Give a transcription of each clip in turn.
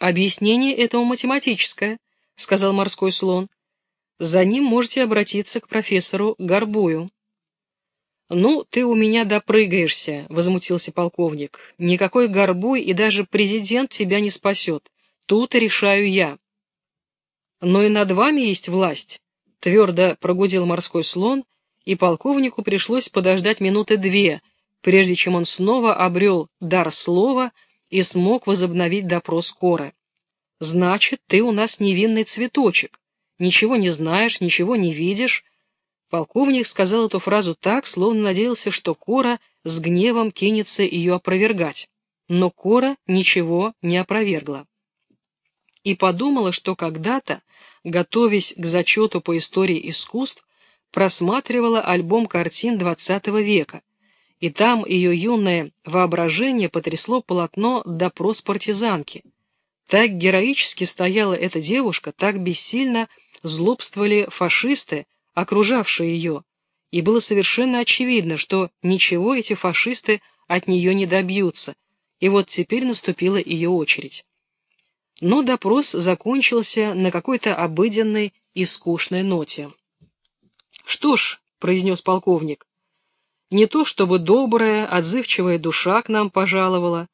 Объяснение этому математическое, сказал морской слон. За ним можете обратиться к профессору Горбую. «Ну, ты у меня допрыгаешься», — возмутился полковник. «Никакой Горбуй и даже президент тебя не спасет. Тут решаю я». «Но и над вами есть власть», — твердо прогудел морской слон, и полковнику пришлось подождать минуты две, прежде чем он снова обрел дар слова и смог возобновить допрос Коры. «Значит, ты у нас невинный цветочек, ничего не знаешь, ничего не видишь». Полковник сказал эту фразу так, словно надеялся, что Кора с гневом кинется ее опровергать. Но Кора ничего не опровергла. И подумала, что когда-то, готовясь к зачету по истории искусств, просматривала альбом картин XX века, и там ее юное воображение потрясло полотно «Допрос партизанки». Так героически стояла эта девушка, так бессильно злобствовали фашисты, окружавшие ее, и было совершенно очевидно, что ничего эти фашисты от нее не добьются, и вот теперь наступила ее очередь. Но допрос закончился на какой-то обыденной и скучной ноте. «Что ж», — произнес полковник, — «не то чтобы добрая, отзывчивая душа к нам пожаловала,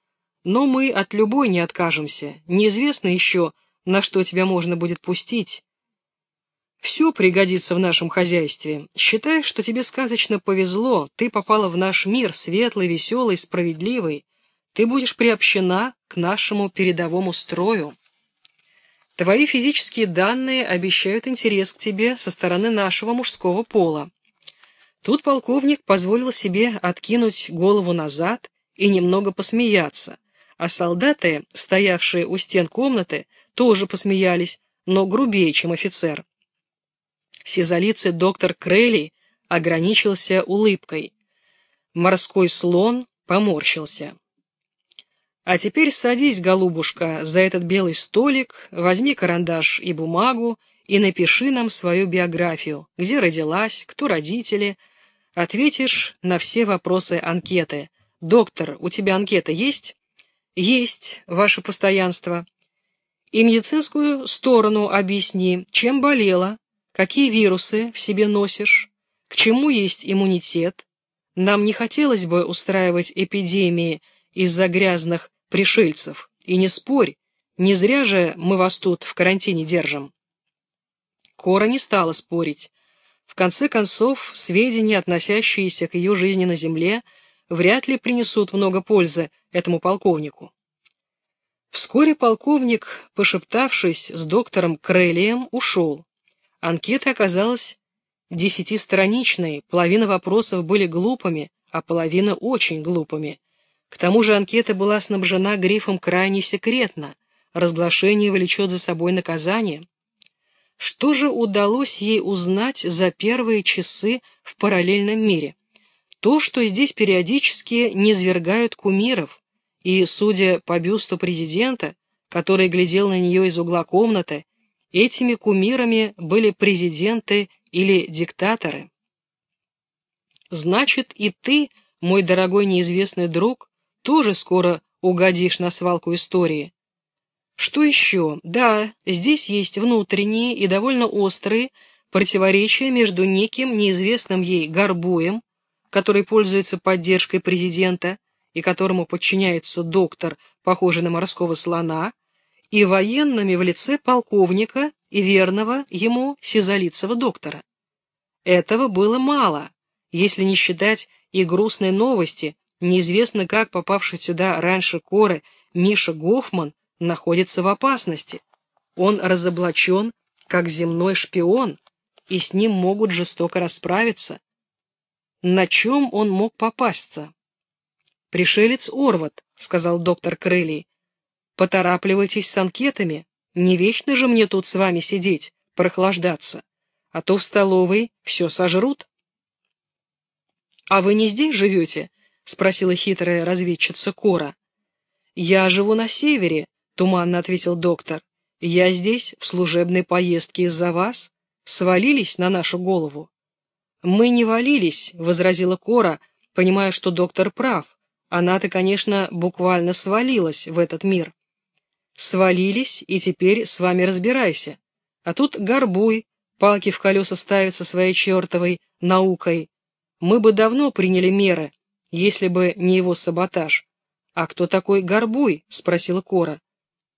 но мы от любой не откажемся, неизвестно еще, на что тебя можно будет пустить. Все пригодится в нашем хозяйстве. Считай, что тебе сказочно повезло, ты попала в наш мир, светлый, веселый, справедливый. Ты будешь приобщена к нашему передовому строю». Твои физические данные обещают интерес к тебе со стороны нашего мужского пола. Тут полковник позволил себе откинуть голову назад и немного посмеяться, а солдаты, стоявшие у стен комнаты, тоже посмеялись, но грубее, чем офицер. Сизолицый доктор Крелли ограничился улыбкой. Морской слон поморщился. А теперь садись, голубушка, за этот белый столик, возьми карандаш и бумагу и напиши нам свою биографию, где родилась, кто родители. Ответишь на все вопросы анкеты. Доктор, у тебя анкета есть? Есть, ваше постоянство. И медицинскую сторону объясни, чем болела, какие вирусы в себе носишь, к чему есть иммунитет. Нам не хотелось бы устраивать эпидемии, из-за грязных пришельцев. И не спорь, не зря же мы вас тут в карантине держим. Кора не стала спорить. В конце концов, сведения, относящиеся к ее жизни на Земле, вряд ли принесут много пользы этому полковнику. Вскоре полковник, пошептавшись с доктором Крелием, ушел. Анкета оказалась десятистраничной, половина вопросов были глупыми, а половина очень глупыми. К тому же анкета была снабжена грифом «крайне секретно», разглашение влечет за собой наказание. Что же удалось ей узнать за первые часы в параллельном мире? То, что здесь периодически низвергают кумиров, и, судя по бюсту президента, который глядел на нее из угла комнаты, этими кумирами были президенты или диктаторы. Значит, и ты, мой дорогой неизвестный друг, тоже скоро угодишь на свалку истории. Что еще? Да, здесь есть внутренние и довольно острые противоречия между неким неизвестным ей Горбуем, который пользуется поддержкой президента и которому подчиняется доктор, похожий на морского слона, и военными в лице полковника и верного ему сизолицего доктора. Этого было мало, если не считать и грустной новости, Неизвестно, как попавший сюда раньше Коры Миша Гофман находится в опасности. Он разоблачен, как земной шпион, и с ним могут жестоко расправиться. На чем он мог попасться? «Пришелец Орват», — сказал доктор Крылей. «Поторапливайтесь с анкетами, не вечно же мне тут с вами сидеть, прохлаждаться, а то в столовой все сожрут». «А вы не здесь живете?» — спросила хитрая разведчица Кора. «Я живу на севере», — туманно ответил доктор. «Я здесь в служебной поездке из-за вас. Свалились на нашу голову». «Мы не валились», — возразила Кора, понимая, что доктор прав. Она-то, конечно, буквально свалилась в этот мир. свалились, и теперь с вами разбирайся. А тут горбуй, палки в колеса ставит со своей чертовой наукой. Мы бы давно приняли меры, если бы не его саботаж. «А кто такой Горбуй?» — спросила Кора.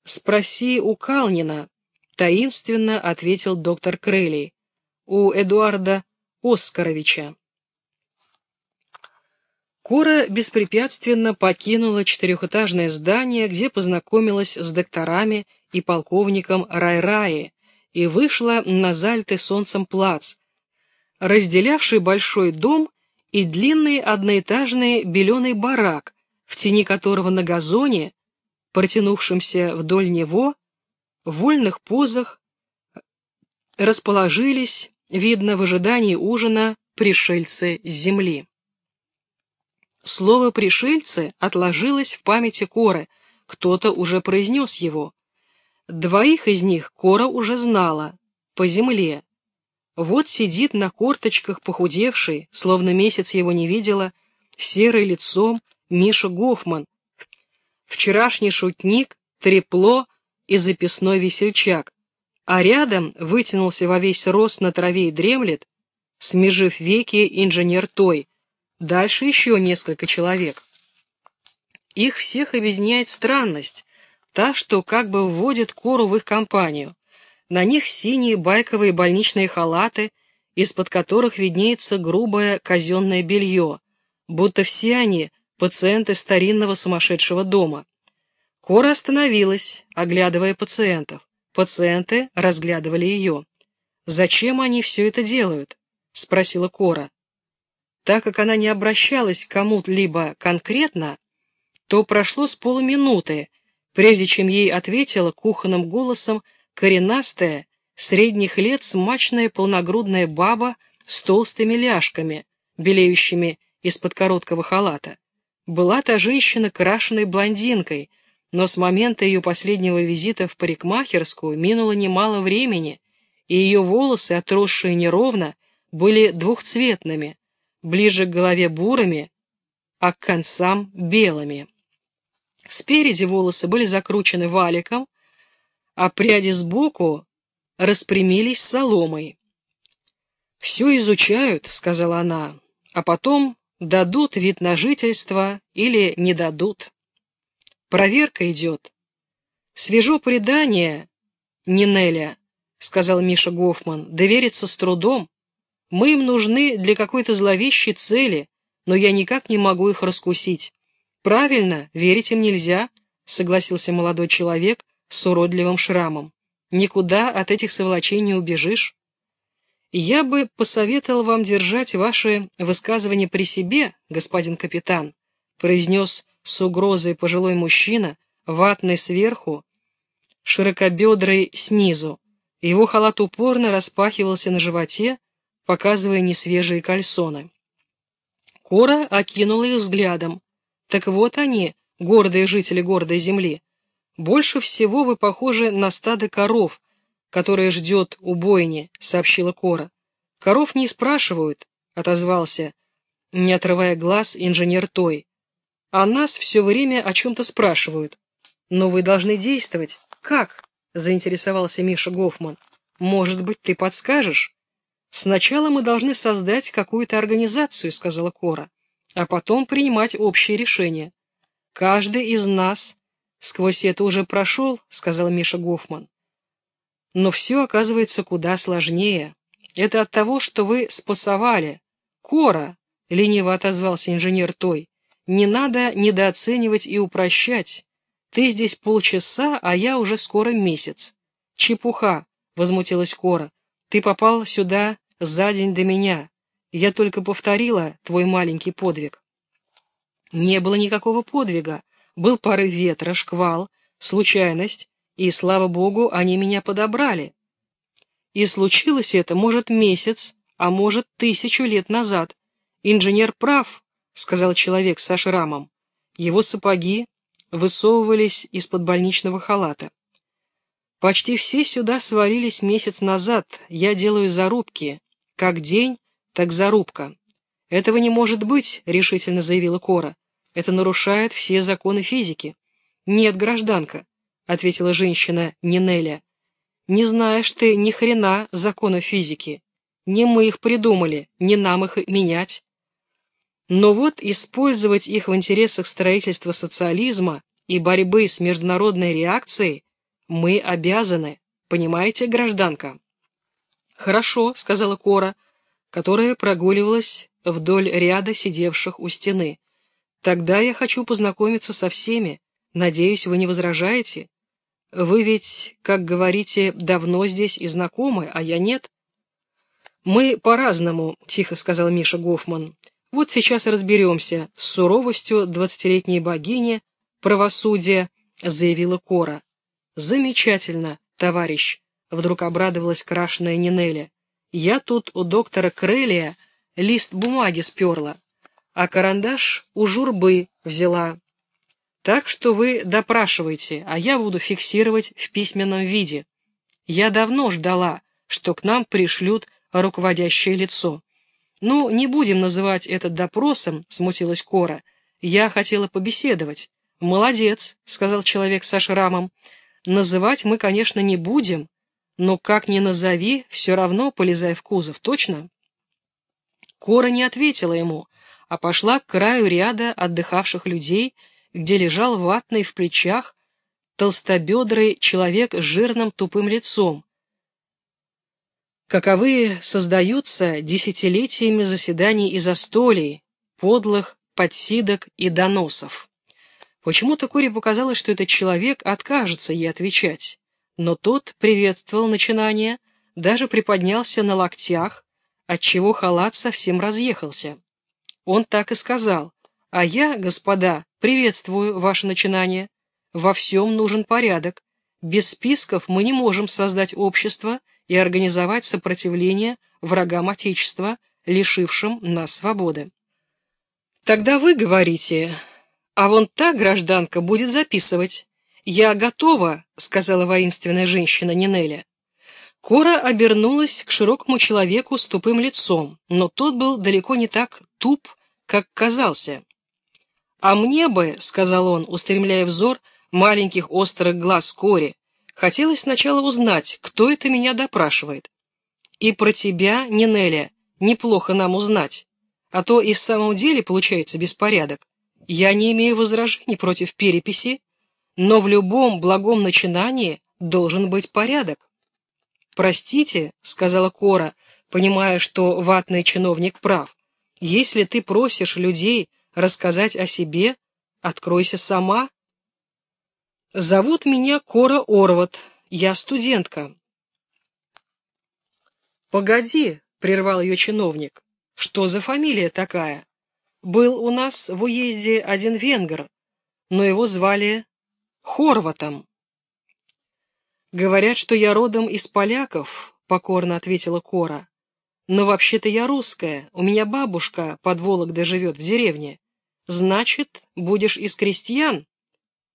«Спроси у Калнина», — таинственно ответил доктор Крелли. «У Эдуарда Оскаровича». Кора беспрепятственно покинула четырехэтажное здание, где познакомилась с докторами и полковником Рай-Раи, и вышла на залитый солнцем плац, разделявший большой дом и длинный одноэтажный беленый барак, в тени которого на газоне, протянувшемся вдоль него, в вольных позах расположились, видно, в ожидании ужина пришельцы с земли. Слово «пришельцы» отложилось в памяти Коры, кто-то уже произнес его. Двоих из них Кора уже знала, по земле. Вот сидит на корточках похудевший, словно месяц его не видела, серый лицом Миша Гофман, вчерашний шутник, трепло и записной весельчак, а рядом вытянулся во весь рост на траве и дремлет, смежив веки инженер Той, Дальше еще несколько человек. Их всех объединяет странность, та, что как бы вводит кору в их компанию. На них синие байковые больничные халаты, из-под которых виднеется грубое казенное белье, будто все они пациенты старинного сумасшедшего дома. Кора остановилась, оглядывая пациентов. Пациенты разглядывали ее. «Зачем они все это делают?» — спросила Кора. Так как она не обращалась к кому-либо конкретно, то прошло с полуминуты, прежде чем ей ответила кухонным голосом коренастая, средних лет смачная полногрудная баба с толстыми ляжками, белеющими из-под короткого халата. Была та женщина крашеной блондинкой, но с момента ее последнего визита в парикмахерскую минуло немало времени, и ее волосы, отросшие неровно, были двухцветными, ближе к голове бурыми, а к концам белыми. Спереди волосы были закручены валиком, а пряди сбоку распрямились соломой. «Все изучают», — сказала она, — «а потом дадут вид на жительство или не дадут. Проверка идет. Свежо предание, Нинеля», — сказал Миша Гофман, — «довериться с трудом. Мы им нужны для какой-то зловещей цели, но я никак не могу их раскусить. Правильно, верить им нельзя, согласился молодой человек с уродливым шрамом. Никуда от этих совлачей не убежишь. Я бы посоветовал вам держать ваши высказывания при себе, господин капитан, произнес с угрозой пожилой мужчина, ватный сверху, широкобедрый снизу. Его халат упорно распахивался на животе, показывая несвежие кальсоны. Кора окинула их взглядом. Так вот они, гордые жители гордой земли. Больше всего вы похожи на стадо коров, которое ждет у бойни, сообщила Кора. Коров не спрашивают, отозвался, не отрывая глаз инженер Той. А нас все время о чем-то спрашивают. Но вы должны действовать. Как? заинтересовался Миша Гофман. Может быть, ты подскажешь? «Сначала мы должны создать какую-то организацию», — сказала Кора, «а потом принимать общие решения. Каждый из нас сквозь это уже прошел», — сказал Миша Гофман. «Но все оказывается куда сложнее. Это от того, что вы спасовали. Кора», — лениво отозвался инженер Той, «не надо недооценивать и упрощать. Ты здесь полчаса, а я уже скоро месяц». «Чепуха», — возмутилась Кора, «ты попал сюда за день до меня. Я только повторила твой маленький подвиг. Не было никакого подвига. Был порыв ветра, шквал, случайность, и, слава богу, они меня подобрали. И случилось это, может, месяц, а может, тысячу лет назад. Инженер прав, — сказал человек со шрамом. Его сапоги высовывались из-под больничного халата. Почти все сюда свалились месяц назад. Я делаю зарубки. Как день, так зарубка. Этого не может быть, решительно заявила Кора. Это нарушает все законы физики. Нет, гражданка, ответила женщина Нинеля. «Не знаешь ты ни хрена законов физики. Не мы их придумали, не нам их менять. Но вот использовать их в интересах строительства социализма и борьбы с международной реакцией мы обязаны, понимаете, гражданка?» «Хорошо», — сказала Кора, которая прогуливалась вдоль ряда сидевших у стены. «Тогда я хочу познакомиться со всеми. Надеюсь, вы не возражаете? Вы ведь, как говорите, давно здесь и знакомы, а я нет». «Мы по-разному», — тихо сказал Миша Гофман. «Вот сейчас разберемся с суровостью двадцатилетней богини правосудия», — заявила Кора. «Замечательно, товарищ», — вдруг обрадовалась крашеная Нинеля. «Я тут у доктора Крелия лист бумаги сперла, а карандаш у журбы взяла. Так что вы допрашивайте, а я буду фиксировать в письменном виде. Я давно ждала, что к нам пришлют руководящее лицо. «Ну, не будем называть это допросом», — смутилась Кора. «Я хотела побеседовать». «Молодец», — сказал человек со шрамом. «Называть мы, конечно, не будем, но как ни назови, все равно полезай в кузов, точно?» Кора не ответила ему, а пошла к краю ряда отдыхавших людей, где лежал ватный в плечах толстобедрый человек с жирным тупым лицом, каковые создаются десятилетиями заседаний и застолий, подлых подсидок и доносов. Почему-то Коре показалось, что этот человек откажется ей отвечать, но тот приветствовал начинание, даже приподнялся на локтях, отчего халат совсем разъехался. Он так и сказал, «А я, господа, приветствую ваше начинание. Во всем нужен порядок. Без списков мы не можем создать общество, и организовать сопротивление врагам Отечества, лишившим нас свободы. Тогда вы говорите, а вон та гражданка будет записывать. «Я готова», — сказала воинственная женщина Нинеля. Кора обернулась к широкому человеку с тупым лицом, но тот был далеко не так туп, как казался. «А мне бы», — сказал он, устремляя взор маленьких острых глаз Кори, Хотелось сначала узнать, кто это меня допрашивает. И про тебя, Нинеля, неплохо нам узнать, а то и в самом деле получается беспорядок. Я не имею возражений против переписи, но в любом благом начинании должен быть порядок. «Простите», — сказала Кора, понимая, что ватный чиновник прав, «если ты просишь людей рассказать о себе, откройся сама Зовут меня Кора Орват. Я студентка. Погоди, прервал ее чиновник. Что за фамилия такая? Был у нас в уезде один венгер, но его звали Хорватом. Говорят, что я родом из поляков, покорно ответила Кора. Но вообще-то я русская, у меня бабушка под Вологдой живет в деревне. Значит, будешь из крестьян?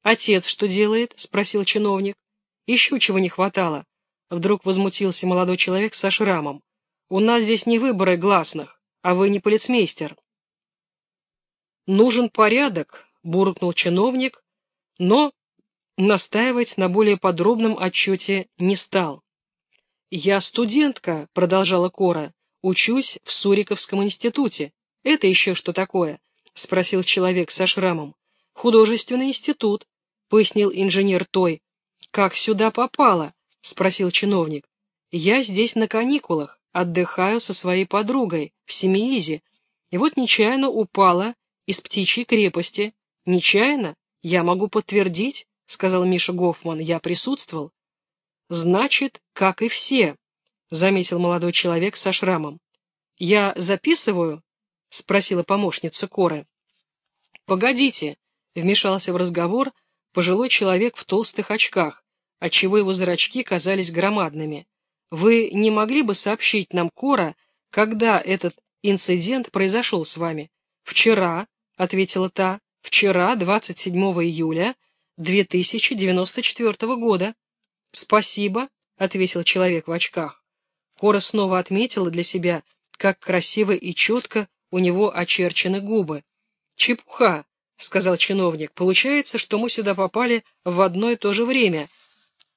«Отец что делает?» — спросил чиновник. «Еще чего не хватало». Вдруг возмутился молодой человек со шрамом. «У нас здесь не выборы гласных, а вы не полицмейстер». «Нужен порядок», — буркнул чиновник, но настаивать на более подробном отчете не стал. «Я студентка», — продолжала Кора, — «учусь в Суриковском институте». «Это еще что такое?» — спросил человек со шрамом. «Художественный институт», — пояснил инженер Той. «Как сюда попало?» — спросил чиновник. «Я здесь на каникулах, отдыхаю со своей подругой в Семиизе, и вот нечаянно упала из птичьей крепости. Нечаянно? Я могу подтвердить», — сказал Миша Гофман. «Я присутствовал». «Значит, как и все», — заметил молодой человек со шрамом. «Я записываю?» — спросила помощница Коры. «Погодите», — вмешался в разговор пожилой человек в толстых очках, отчего его зрачки казались громадными. «Вы не могли бы сообщить нам, Кора, когда этот инцидент произошел с вами?» «Вчера», — ответила та, — «вчера, 27 июля 2094 года». «Спасибо», — ответил человек в очках. Кора снова отметила для себя, как красиво и четко у него очерчены губы. «Чепуха», — сказал чиновник. «Получается, что мы сюда попали в одно и то же время,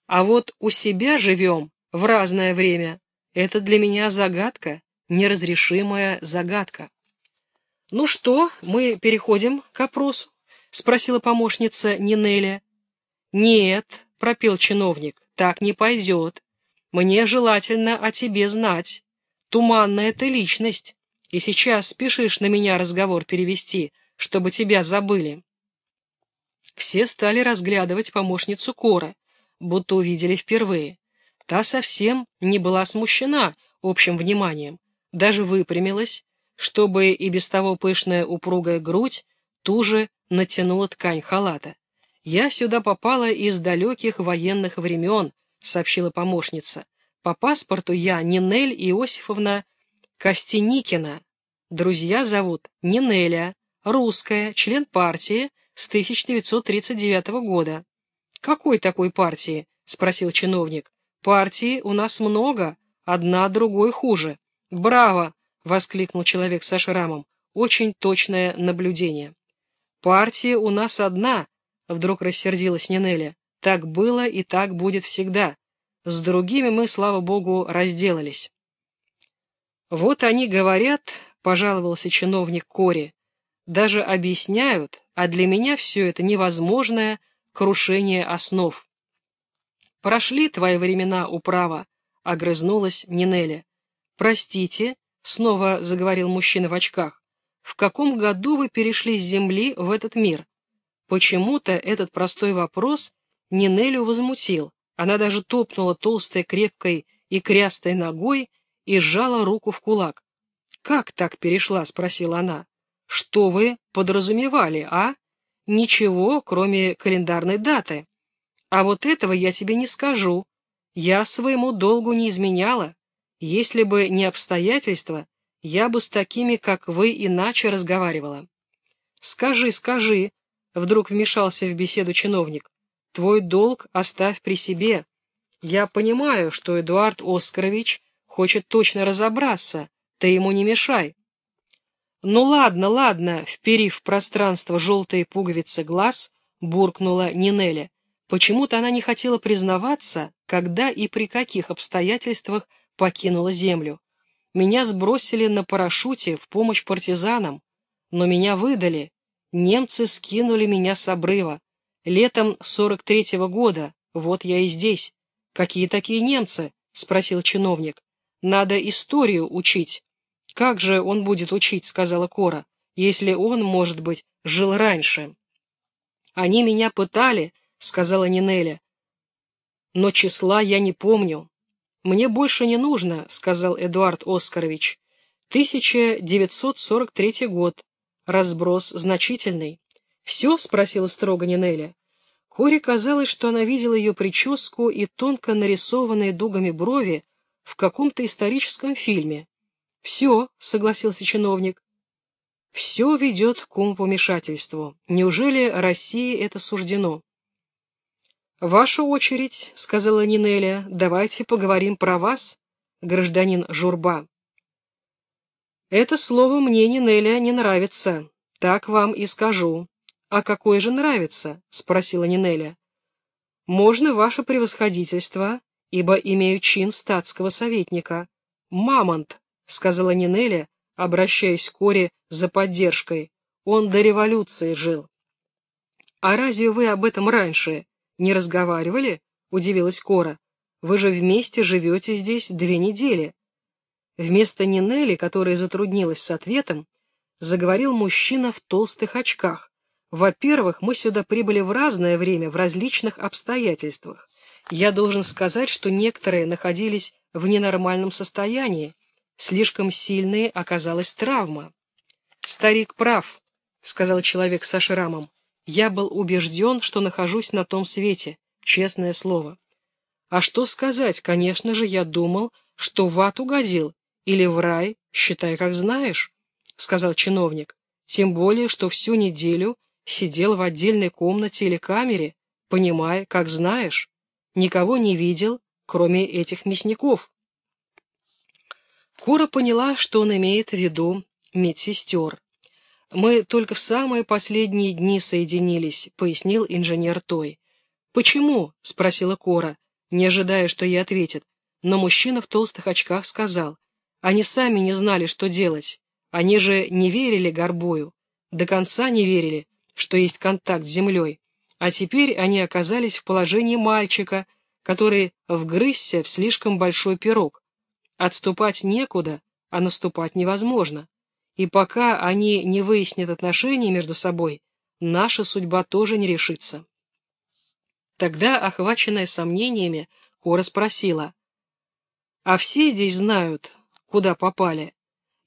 а вот у себя живем в разное время. Это для меня загадка, неразрешимая загадка». «Ну что, мы переходим к опросу?» — спросила помощница Нинеля. «Нет», — пропел чиновник, — «так не пойдет. Мне желательно о тебе знать. Туманная ты личность, и сейчас спешишь на меня разговор перевести» чтобы тебя забыли. Все стали разглядывать помощницу Кора, будто увидели впервые. Та совсем не была смущена общим вниманием, даже выпрямилась, чтобы и без того пышная упругая грудь туже натянула ткань халата. «Я сюда попала из далеких военных времен», — сообщила помощница. «По паспорту я Нинель Иосифовна Костеникина. Друзья зовут Нинеля, русская, член партии с 1939 года. «Какой такой партии?» — спросил чиновник. «Партии у нас много, одна другой хуже». «Браво!» — воскликнул человек со шрамом. «Очень точное наблюдение». «Партия у нас одна», — вдруг рассердилась Нинеля. «Так было и так будет всегда. С другими мы, слава богу, разделались». «Вот они говорят», — пожаловался чиновник Кори, даже объясняют, а для меня все это невозможное крушение основ. «Прошли твои времена управа», — огрызнулась Нинеля. «Простите», — снова заговорил мужчина в очках, «в каком году вы перешли с Земли в этот мир?» Почему-то этот простой вопрос Нинелю возмутил. Она даже топнула толстой, крепкой и крястой ногой и сжала руку в кулак. «Как так перешла?» — спросила она. Что вы подразумевали, а? Ничего, кроме календарной даты. А вот этого я тебе не скажу. Я своему долгу не изменяла. Если бы не обстоятельства, я бы с такими, как вы, иначе разговаривала. Скажи, скажи, вдруг вмешался в беседу чиновник, твой долг оставь при себе. Я понимаю, что Эдуард Оскарович хочет точно разобраться, ты ему не мешай. «Ну ладно, ладно», — вперив в пространство желтые пуговицы глаз, буркнула Нинеля. Почему-то она не хотела признаваться, когда и при каких обстоятельствах покинула землю. Меня сбросили на парашюте в помощь партизанам, но меня выдали. Немцы скинули меня с обрыва. Летом сорок третьего года, вот я и здесь. Какие такие немцы? — спросил чиновник. Надо историю учить. «Как же он будет учить?» — сказала Кора, «если он, может быть, жил раньше». «Они меня пытали», — сказала Нинеля, «но числа я не помню». «Мне больше не нужно», — сказал Эдуард Оскарович. «1943 год. Разброс значительный». «Все?» — спросила строго Нинеля. Коре казалось, что она видела ее прическу и тонко нарисованные дугами брови в каком-то историческом фильме. «Все», — согласился чиновник. «Все ведет к умопомешательству. Неужели России это суждено?» «Ваша очередь», — сказала Нинеля, — «давайте поговорим про вас, гражданин Журба». «Это слово мне, Нинеля, не нравится. Так вам и скажу». «А какое же нравится?» — спросила Нинеля. «Можно ваше превосходительство, ибо имею чин статского советника. Мамонт, — сказала Нинеля, обращаясь к Коре за поддержкой. «Он до революции жил». «А разве вы об этом раньше не разговаривали?» — удивилась Кора. «Вы же вместе живете здесь две недели». Вместо Нинели, которая затруднилась с ответом, заговорил мужчина в толстых очках. «Во-первых, мы сюда прибыли в разное время, в различных обстоятельствах. Я должен сказать, что некоторые находились в ненормальном состоянии, Слишком сильной оказалась травма. «Старик прав», — сказал человек со шрамом. «Я был убежден, что нахожусь на том свете, честное слово». «А что сказать? Конечно же, я думал, что в ад угодил, или в рай, считай, как знаешь», — сказал чиновник. «Тем более, что всю неделю сидел в отдельной комнате или камере, понимая, как знаешь. Никого не видел, кроме этих мясников». Кора поняла, что он имеет в виду медсестер. Мы только в самые последние дни соединились, пояснил инженер Той. Почему? спросила Кора, не ожидая, что ей ответит. Но мужчина в толстых очках сказал. Они сами не знали, что делать. Они же не верили Горбою. До конца не верили, что есть контакт с землей. А теперь они оказались в положении мальчика, который вгрызся в слишком большой пирог. Отступать некуда, а наступать невозможно. И пока они не выяснят отношения между собой, наша судьба тоже не решится. Тогда, охваченная сомнениями, Кора спросила, «А все здесь знают, куда попали?»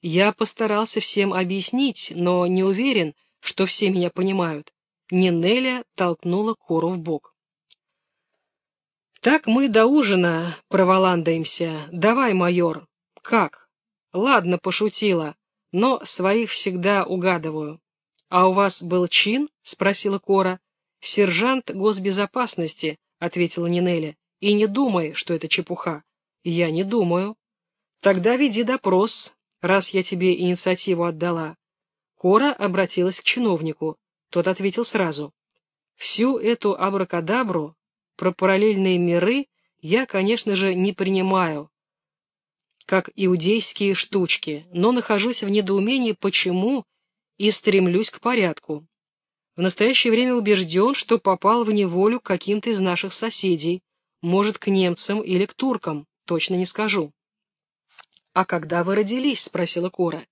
Я постарался всем объяснить, но не уверен, что все меня понимают. Нинеля толкнула Кору в бок. «Так мы до ужина проволандаемся. Давай, майор». «Как?» «Ладно, пошутила, но своих всегда угадываю». «А у вас был чин?» — спросила Кора. «Сержант госбезопасности», — ответила Нинеля. «И не думай, что это чепуха». «Я не думаю». «Тогда веди допрос, раз я тебе инициативу отдала». Кора обратилась к чиновнику. Тот ответил сразу. «Всю эту абракадабру про параллельные миры я, конечно же, не принимаю, как иудейские штучки, но нахожусь в недоумении, почему, и стремлюсь к порядку. В настоящее время убежден, что попал в неволю каким-то из наших соседей, может, к немцам или к туркам, точно не скажу. «А когда вы родились?» — спросила Кора.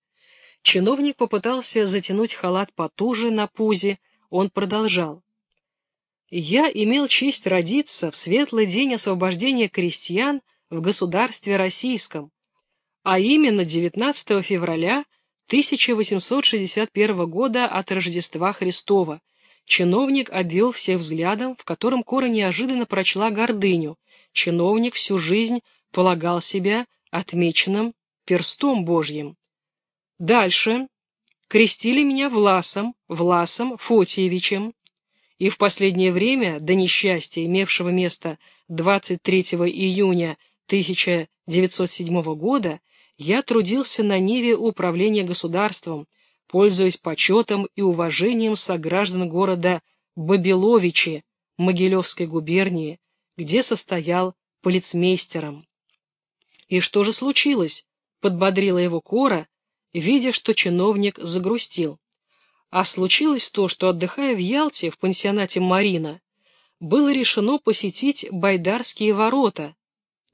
Чиновник попытался затянуть халат потуже на пузе, он продолжал. Я имел честь родиться в светлый день освобождения крестьян в государстве российском, а именно 19 февраля 1861 года от Рождества Христова. Чиновник обвел всех взглядом, в котором Кора неожиданно прочла гордыню. Чиновник всю жизнь полагал себя отмеченным перстом Божьим. Дальше крестили меня Власом, Власом Фотиевичем, и в последнее время, до несчастья, имевшего место 23 июня 1907 года, я трудился на ниве управления государством, пользуясь почетом и уважением сограждан города Бабиловичи Могилевской губернии, где состоял полицмейстером. «И что же случилось?» — подбодрила его Кора, видя, что чиновник загрустил. А случилось то, что, отдыхая в Ялте, в пансионате «Марина», было решено посетить Байдарские ворота,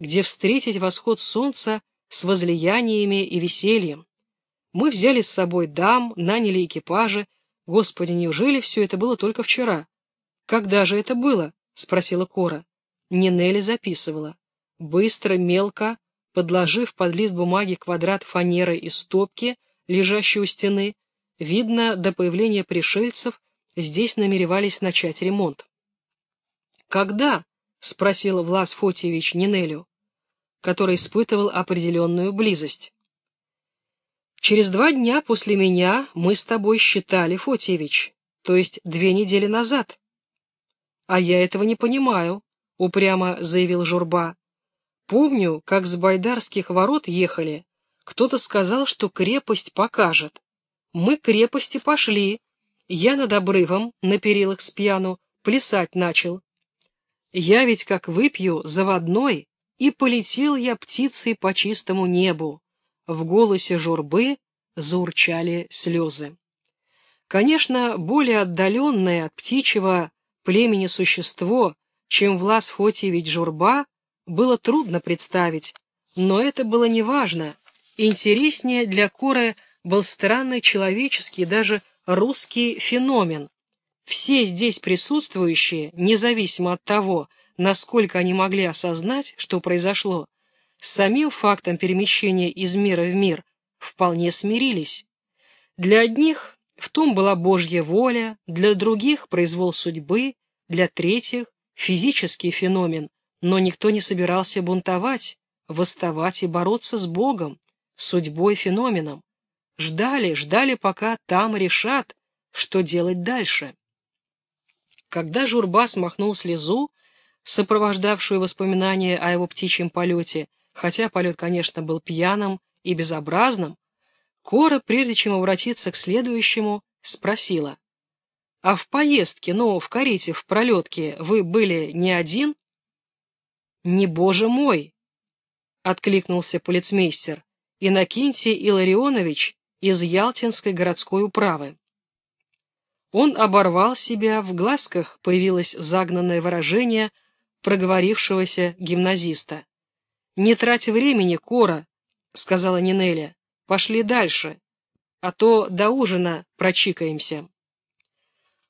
где встретить восход солнца с возлияниями и весельем. Мы взяли с собой дам, наняли экипажи. Господи, неужели все это было только вчера? Когда же это было? — спросила Кора. Нинелли записывала. Быстро, мелко, подложив под лист бумаги квадрат фанеры и стопки, лежащей у стены, Видно, до появления пришельцев здесь намеревались начать ремонт. «Когда?» — спросил Влас Фотиевич Нинелю, который испытывал определенную близость. «Через два дня после меня мы с тобой считали, Фотиевич, то есть две недели назад». «А я этого не понимаю», — упрямо заявил Журба. «Помню, как с байдарских ворот ехали, кто-то сказал, что крепость покажет. Мы к крепости пошли. Я над обрывом, на перилах с пьяну, плясать начал. Я ведь как выпью заводной, и полетел я птицей по чистому небу. В голосе журбы заурчали слезы. Конечно, более отдаленное от птичьего племени существо, чем Влас Фотьевич Журба, было трудно представить, но это было неважно. Интереснее для Коры был странный человеческий, даже русский феномен. Все здесь присутствующие, независимо от того, насколько они могли осознать, что произошло, с самим фактом перемещения из мира в мир вполне смирились. Для одних в том была Божья воля, для других – произвол судьбы, для третьих – физический феномен, но никто не собирался бунтовать, восставать и бороться с Богом, судьбой феноменом. Ждали, ждали, пока там решат, что делать дальше. Когда Журба смахнул слезу, сопровождавшую воспоминания о его птичьем полете, хотя полет, конечно, был пьяным и безобразным, Кора, прежде чем обратиться к следующему, спросила. «А в поездке, ну, в карете, в пролетке, вы были не один?» «Не боже мой!» — откликнулся полицмейстер. «Иннокентий Илларионович из Ялтинской городской управы». Он оборвал себя, в глазках появилось загнанное выражение проговорившегося гимназиста. «Не трать времени, Кора», — сказала Нинеля. «Пошли дальше, а то до ужина прочикаемся».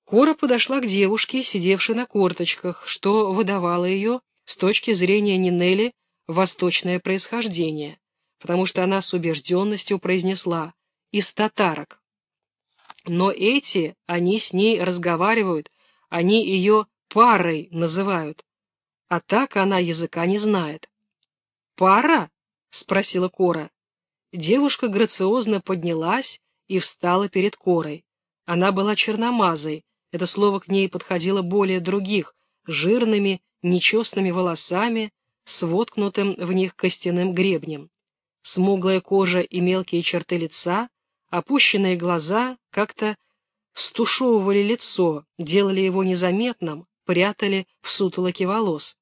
Кора подошла к девушке, сидевшей на корточках, что выдавало ее, с точки зрения Нинели, восточное происхождение, потому что она с убежденностью произнесла «из татарок». Но эти, они с ней разговаривают, они ее парой называют, а так она языка не знает. «Пара?» — спросила Кора. Девушка грациозно поднялась и встала перед Корой. Она была черномазой, это слово к ней подходило более других, жирными, нечестными волосами, с воткнутым в них костяным гребнем. Смуглая кожа и мелкие черты лица, опущенные глаза как-то стушевывали лицо, делали его незаметным, прятали в сутолоке волос.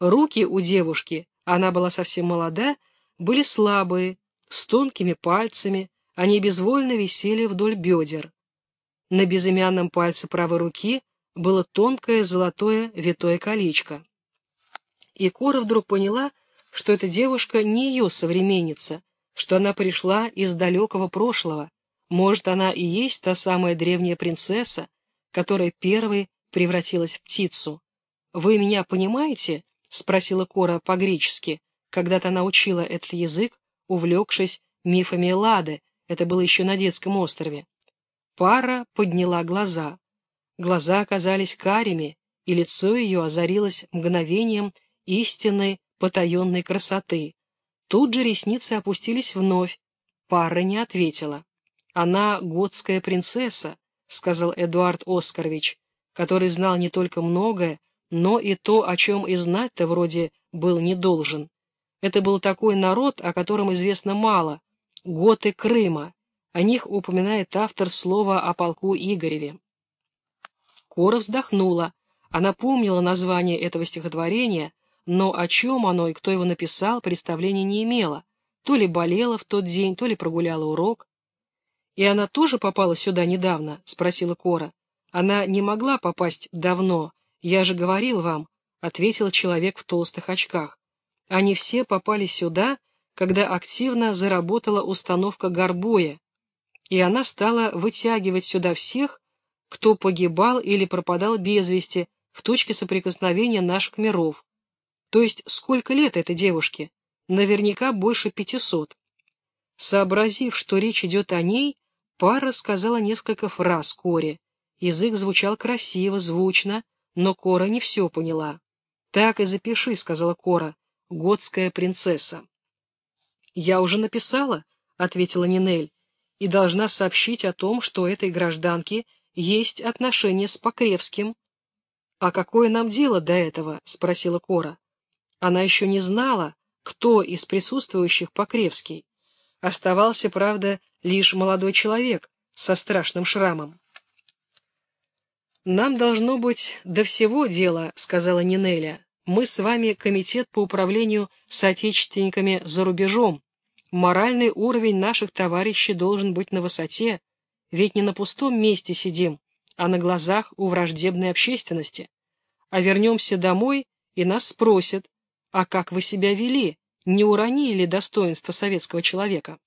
Руки у девушки, она была совсем молода, были слабые, с тонкими пальцами, они безвольно висели вдоль бедер. На безымянном пальце правой руки было тонкое золотое витое колечко. И Кора вдруг поняла, что эта девушка не ее современница, что она пришла из далекого прошлого. Может, она и есть та самая древняя принцесса, которая первой превратилась в птицу. «Вы меня понимаете?» — спросила Кора по-гречески. Когда-то она учила этот язык, увлекшись мифами Лады, это было еще на детском острове. Пара подняла глаза. Глаза оказались карими, и лицо ее озарилось мгновением истинной потаенной красоты. Тут же ресницы опустились вновь. Пара не ответила. «Она готская принцесса», — сказал Эдуард Оскарович, который знал не только многое, но и то, о чем и знать-то вроде был не должен. Это был такой народ, о котором известно мало, готы Крыма. О них упоминает автор слова о полку Игореве. Кора вздохнула. Она помнила название этого стихотворения, но о чем оно и кто его написал, представления не имела. То ли болела в тот день, то ли прогуляла урок. «И она тоже попала сюда недавно?» — спросила Кора. «Она не могла попасть давно, я же говорил вам», — ответил человек в толстых очках. «Они все попали сюда, когда активно заработала установка Горбоя, и она стала вытягивать сюда всех, кто погибал или пропадал без вести в точке соприкосновения наших миров. То есть сколько лет этой девушке? Наверняка больше пятисот. Сообразив, что речь идет о ней, пара сказала несколько фраз Коре. Язык звучал красиво, звучно, но Кора не все поняла. «Так и запиши», — сказала Кора, — «готская принцесса». «Я уже написала», — ответила Нинель, — «и должна сообщить о том, что этой гражданки есть отношения с Покревским». «А какое нам дело до этого?» — спросила Кора. Она еще не знала, кто из присутствующих Покревский. Оставался, правда, лишь молодой человек со страшным шрамом. «Нам должно быть до всего дела», — сказала Нинеля. «Мы с вами комитет по управлению соотечественниками за рубежом. Моральный уровень наших товарищей должен быть на высоте, ведь не на пустом месте сидим, а на глазах у враждебной общественности. А вернемся домой, и нас спросят, а как вы себя вели, не уронили ли достоинство советского человека?